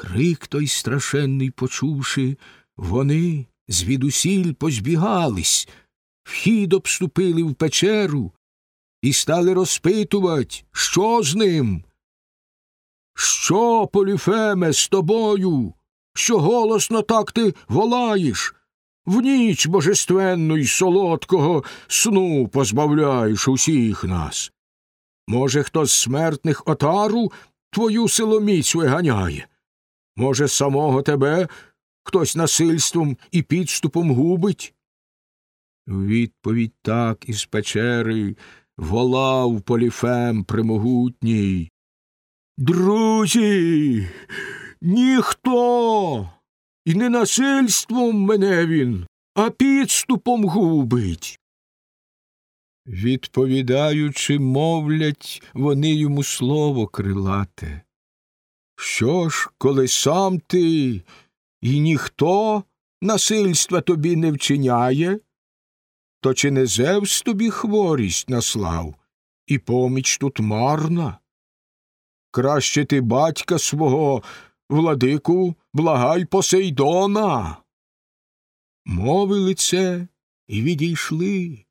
Крик той страшенний почувши, вони звідусіль позбігались, вхід обступили в печеру і стали розпитувати, що з ним. Що, Поліфеме, з тобою? Що голосно так ти волаєш? В ніч божественну й солодкого сну позбавляєш усіх нас. Може, хто з смертних отару твою силоміць виганяє? Може, самого тебе хтось насильством і підступом губить? Відповідь так із печери волав Поліфем примогутній. Друзі, ніхто, і не насильством мене він, а підступом губить. Відповідаючи, мовлять вони йому слово крилате. Що ж, коли сам ти і ніхто насильства тобі не вчиняє, то чи не Зевс тобі хворість наслав, і поміч тут марна? Краще ти батька свого, владику, благай Посейдона. Мовили це і відійшли.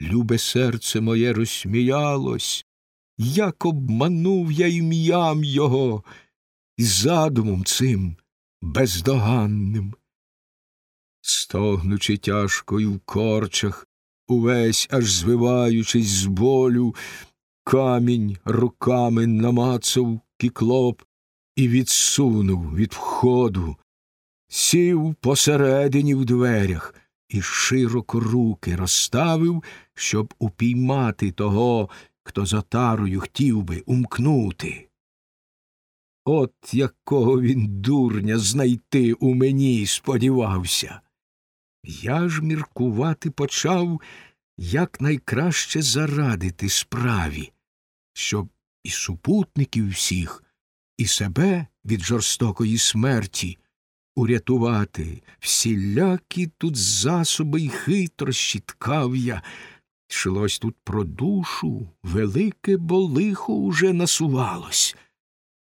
Любе серце моє розсміялось, як обманув я ім'ям його, і задумом цим бездоганним. Стогнучи тяжко й в корчах, увесь аж звиваючись з болю, камінь руками намацав кіклоп і відсунув від входу, сів посередині в дверях і широко руки розставив, щоб упіймати того, хто за тарою хотів би умкнути. От якого він дурня знайти у мені сподівався. Я ж міркувати почав, як найкраще зарадити справі, щоб і супутників всіх, і себе від жорстокої смерті урятувати, всілякі тут засоби й хитрощі ткав я. Йшлось тут про душу, велике болихо уже насувалось.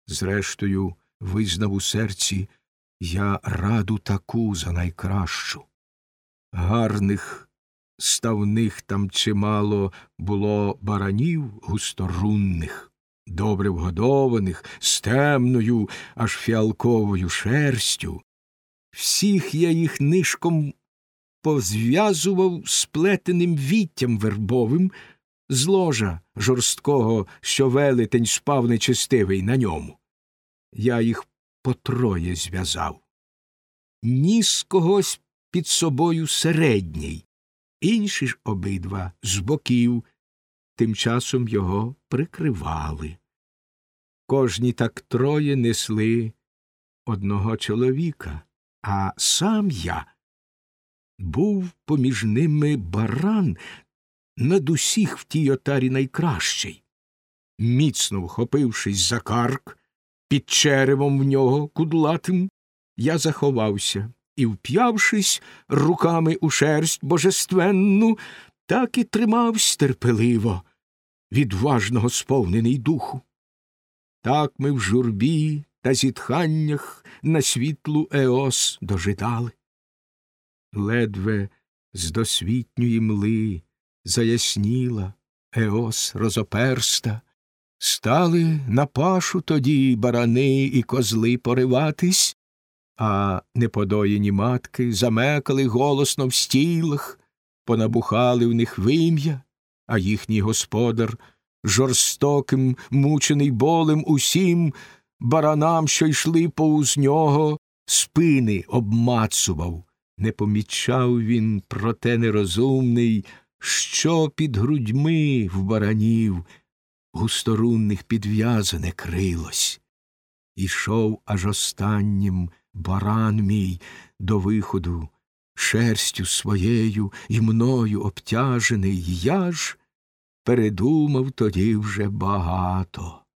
Зрештою, визнав у серці я раду таку за найкращу. Гарних ставних там чимало було баранів густорунних, добре вгодованих, з темною, аж фіалковою шерстю. Всіх я їх нишком позв'язував сплетеним віттям вербовим з ложа жорсткого, що велетень спав нечистивий на ньому. Я їх потроє зв'язав. Ніс когось під собою середній, інші ж обидва з боків, тим часом його прикривали. Кожні так троє несли одного чоловіка, а сам я був поміж ними баран над усіх в тій отарі найкращий. Міцно вхопившись за карк, під черевом в нього кудлатим, я заховався і, вп'явшись руками у шерсть божественну, так і тримавсь терпеливо, відважного сповнений духу. Так ми в журбі та зітханнях на світлу Еос дожидали. Ледве з досвітньої мли заясніла Еос розоперста, стали на пашу тоді барани і козли пориватись, а неподоєні матки замекали голосно в стілах, понабухали в них вим'я, а їхній господар жорстоким, мучений болем усім баранам, що йшли повз нього, спини обмацував. Не помічав він, проте нерозумний, що під грудьми в баранів густорунних підв'язане крилось. Ішов аж останнім баран мій до виходу, шерстю своєю і мною обтяжений, я ж передумав тоді вже багато.